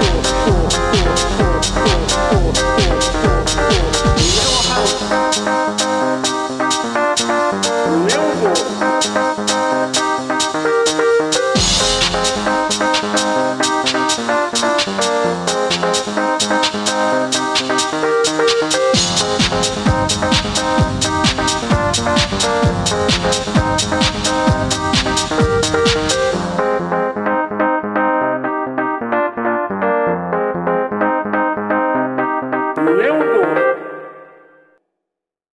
cool, cool. Lord.